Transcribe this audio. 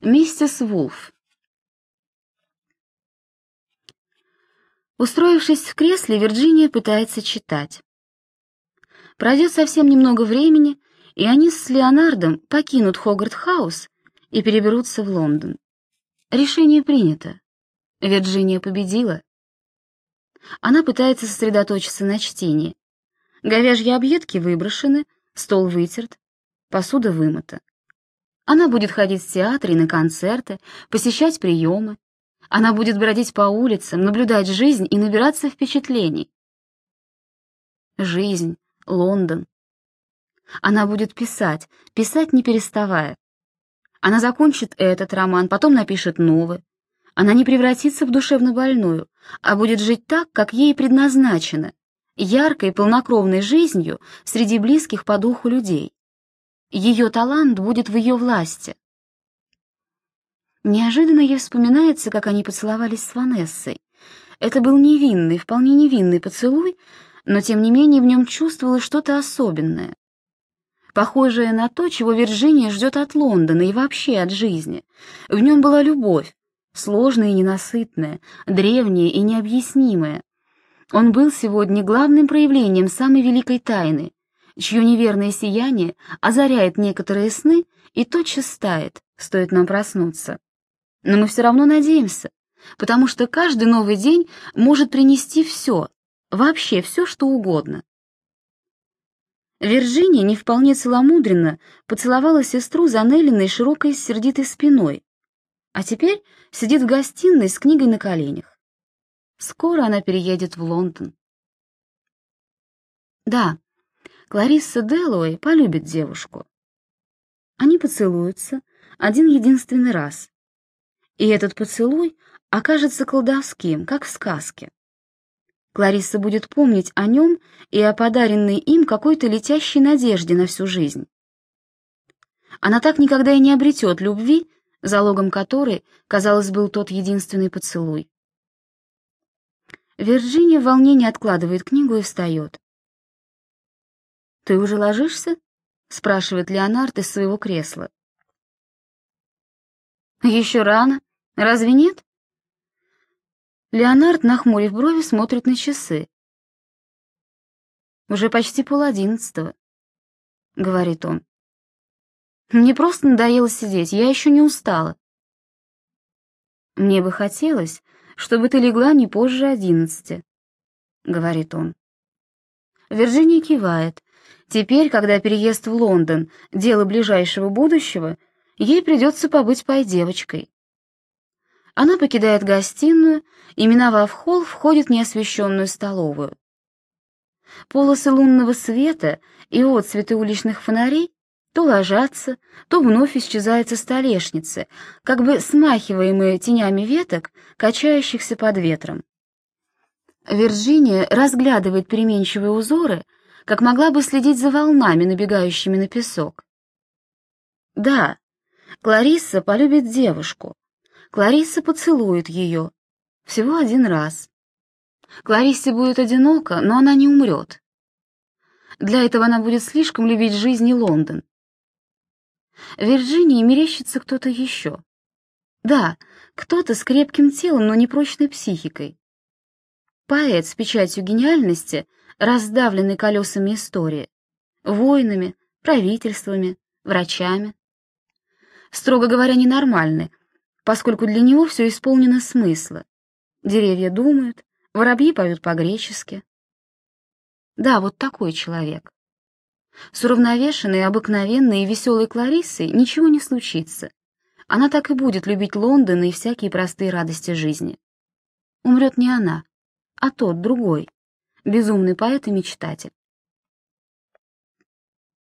Миссис Вулф. Устроившись в кресле, Вирджиния пытается читать. Пройдет совсем немного времени, и они с Леонардом покинут Хогарт-хаус и переберутся в Лондон. Решение принято. Вирджиния победила. Она пытается сосредоточиться на чтении. Говяжьи объедки выброшены, стол вытерт, посуда вымыта. Она будет ходить в театры и на концерты, посещать приемы. Она будет бродить по улицам, наблюдать жизнь и набираться впечатлений. Жизнь, Лондон. Она будет писать, писать не переставая. Она закончит этот роман, потом напишет новый. Она не превратится в душевно больную, а будет жить так, как ей предназначено, яркой, полнокровной жизнью среди близких по духу людей. Ее талант будет в ее власти. Неожиданно ей вспоминается, как они поцеловались с Ванессой. Это был невинный, вполне невинный поцелуй, но тем не менее в нем чувствовалось что-то особенное. Похожее на то, чего Вирджиния ждет от Лондона и вообще от жизни. В нем была любовь, сложная и ненасытная, древняя и необъяснимая. Он был сегодня главным проявлением самой великой тайны, чье неверное сияние озаряет некоторые сны и тотчас стает, стоит нам проснуться. Но мы все равно надеемся, потому что каждый новый день может принести все, вообще все, что угодно. Вирджиния не вполне целомудренно поцеловала сестру за Неллиной широкой сердитой спиной, а теперь сидит в гостиной с книгой на коленях. Скоро она переедет в Лондон. Да, Кларисса Дэллоуэй полюбит девушку. Они поцелуются один единственный раз. И этот поцелуй окажется колдовским, как в сказке. Кларисса будет помнить о нем и о подаренной им какой-то летящей надежде на всю жизнь. Она так никогда и не обретет любви, залогом которой, казалось, был тот единственный поцелуй. Вирджиния в волнении откладывает книгу и встает. «Ты уже ложишься?» — спрашивает Леонард из своего кресла. «Еще рано. Разве нет?» Леонард, нахмурив брови, смотрит на часы. «Уже почти пол одиннадцатого», — говорит он. «Мне просто надоело сидеть, я еще не устала». «Мне бы хотелось, чтобы ты легла не позже одиннадцати», — говорит он. Вирджиния кивает. Теперь, когда переезд в Лондон — дело ближайшего будущего, ей придется побыть пай-девочкой. Она покидает гостиную и, миновав холл, входит в неосвещенную столовую. Полосы лунного света и отцветы уличных фонарей то ложатся, то вновь исчезают со столешницы, как бы смахиваемые тенями веток, качающихся под ветром. Вирджиния разглядывает переменчивые узоры, как могла бы следить за волнами, набегающими на песок. Да, Кларисса полюбит девушку, Кларисса поцелует ее. Всего один раз. Клариссе будет одиноко, но она не умрет. Для этого она будет слишком любить жизнь и Лондон. В Вирджинии мерещится кто-то еще. Да, кто-то с крепким телом, но непрочной психикой. Поэт с печатью гениальности, раздавленный колесами истории, войнами, правительствами, врачами. Строго говоря, ненормальный, поскольку для него все исполнено смысла. Деревья думают, воробьи поют по-гречески. Да, вот такой человек. С уравновешенной, обыкновенной и веселой Клариссой ничего не случится. Она так и будет любить Лондон и всякие простые радости жизни. Умрет не она, а тот, другой, безумный поэт и мечтатель.